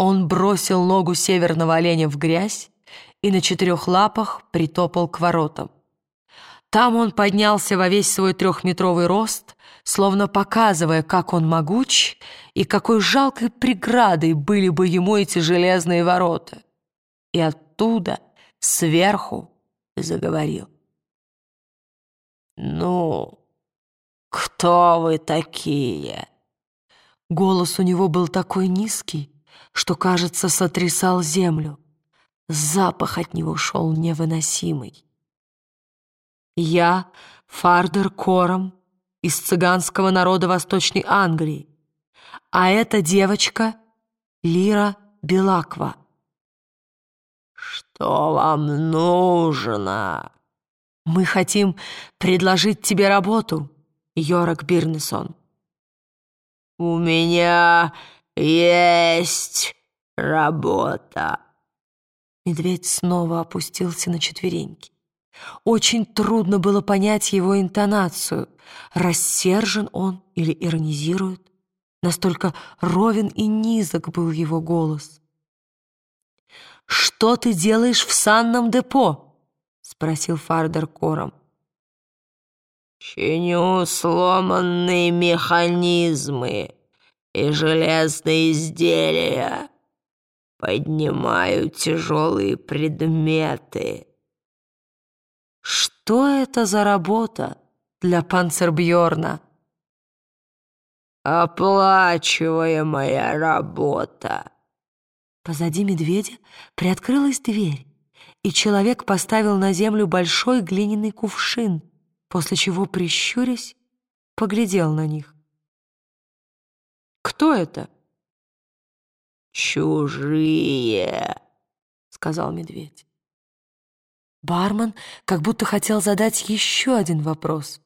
Он бросил ногу северного оленя в грязь и на четырех лапах притопал к воротам. Там он поднялся во весь свой трехметровый рост, словно показывая, как он могуч и какой жалкой преградой были бы ему эти железные ворота. И оттуда, сверху, заговорил. «Ну, кто вы такие?» Голос у него был такой низкий, что, кажется, сотрясал землю. Запах от него шел невыносимый. Я Фардер Кором из цыганского народа Восточной Англии, а эта девочка Лира Белаква. «Что вам нужно?» «Мы хотим предложить тебе работу, Йорак Бирнесон». «У меня есть работа». Медведь снова опустился на четвереньки. Очень трудно было понять его интонацию. Рассержен он или иронизирует? Настолько ровен и низок был его голос. «Что ты делаешь в санном депо?» — спросил Фардер кором. «Чиню сломанные механизмы и железные изделия», Поднимаю тяжелые предметы. Что это за работа для панцербьорна? Оплачиваемая работа. Позади медведя приоткрылась дверь, и человек поставил на землю большой глиняный кувшин, после чего, прищурясь, поглядел на них. «Кто это?» «Чужие», — сказал медведь. Бармен как будто хотел задать еще один вопрос.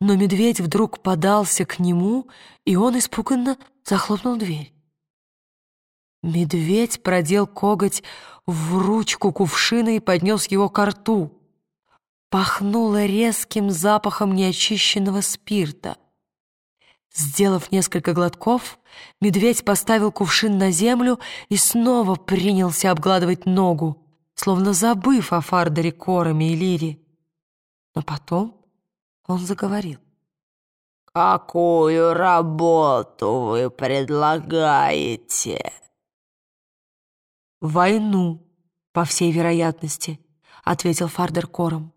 Но медведь вдруг подался к нему, и он испуганно захлопнул дверь. Медведь продел коготь в ручку кувшина и поднес его к рту. Пахнуло резким запахом неочищенного спирта. Сделав несколько глотков, медведь поставил кувшин на землю и снова принялся обгладывать ногу, словно забыв о Фардере, Короме и Лире. Но потом он заговорил. «Какую работу вы предлагаете?» «Войну, по всей вероятности», — ответил Фардер Кором.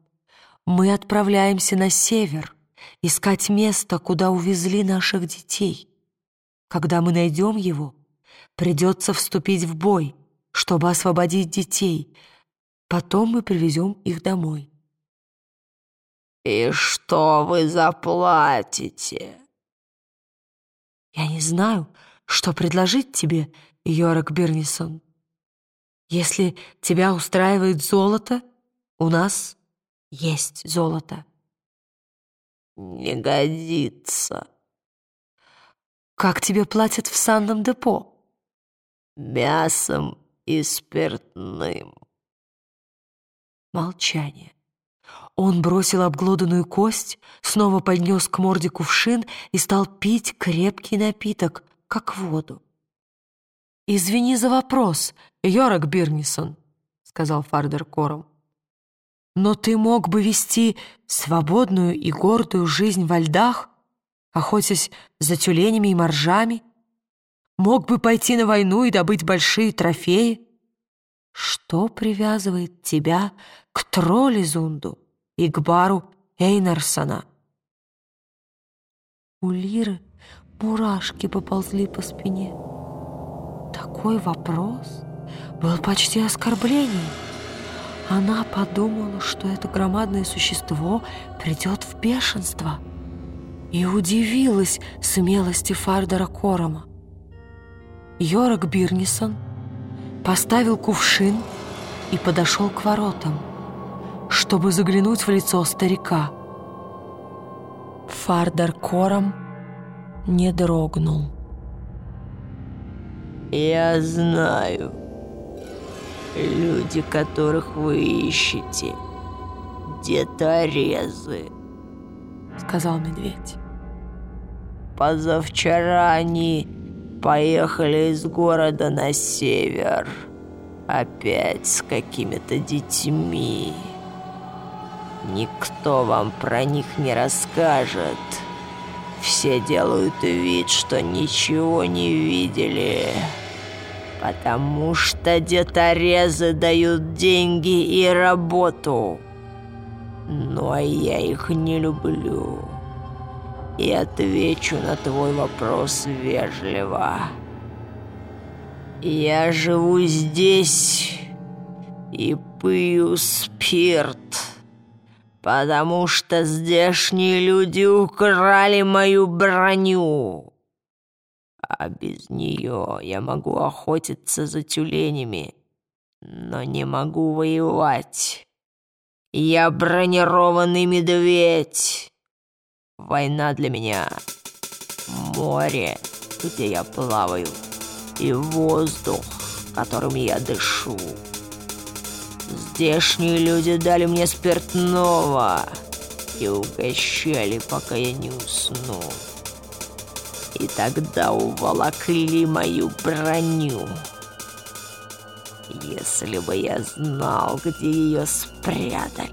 «Мы отправляемся на север» искать место, куда увезли наших детей. Когда мы найдем его, придется вступить в бой, чтобы освободить детей. Потом мы привезем их домой. «И что вы заплатите?» «Я не знаю, что предложить тебе, Йорак Бирнисон. Если тебя устраивает золото, у нас есть золото не годится. Как тебе платят в санном депо? Мясом и спиртным. Молчание. Он бросил обглоданную кость, снова поднес к морде кувшин и стал пить крепкий напиток, как воду. «Извини за вопрос, Йорак Бирнисон», — сказал Фардер Кором. Но ты мог бы вести свободную и гордую жизнь во льдах, охотясь за тюленями и моржами. Мог бы пойти на войну и добыть большие трофеи. Что привязывает тебя к Троллизунду и к бару Эйнарсона? У Лиры мурашки поползли по спине. Такой вопрос был почти оскорблением. Она подумала, что это громадное существо придет в бешенство, и удивилась смелости Фардера Корома. Йорак Бирнисон поставил кувшин и подошел к воротам, чтобы заглянуть в лицо старика. Фардер Кором не дрогнул. «Я знаю», Люди, которых вы ищете, деторезы, сказал медведь. Позавчера они поехали из города на север. Опять с какими-то детьми. Никто вам про них не расскажет. Все делают вид, что ничего не видели. Потому что деторезы дают деньги и работу. Но я их не люблю. И отвечу на твой вопрос вежливо. Я живу здесь и пью спирт потому что здешние люди украли мою броню. А без нее я могу охотиться за тюленями, но не могу воевать. Я бронированный медведь. Война для меня — море, где я плаваю, и воздух, которым я дышу. Здешние люди дали мне спиртного и угощали, пока я не уснул. И тогда уволокли мою броню. Если бы я знал, где ее спрятали,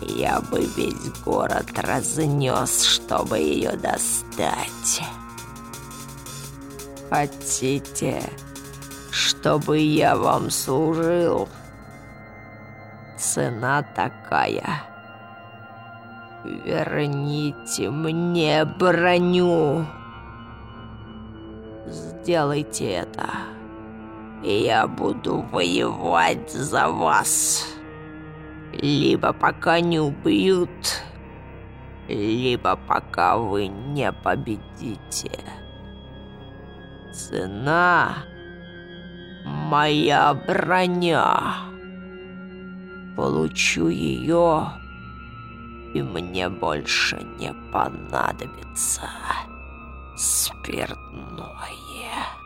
я бы весь город разнес, чтобы ее достать. Хотите чтобы я вам служил. Цена такая. Верните мне броню. Сделайте это, и я буду воевать за вас. Либо пока не убьют, либо пока вы не победите. Цена моя броня. Получу ее, и мне больше не понадобится спиртное.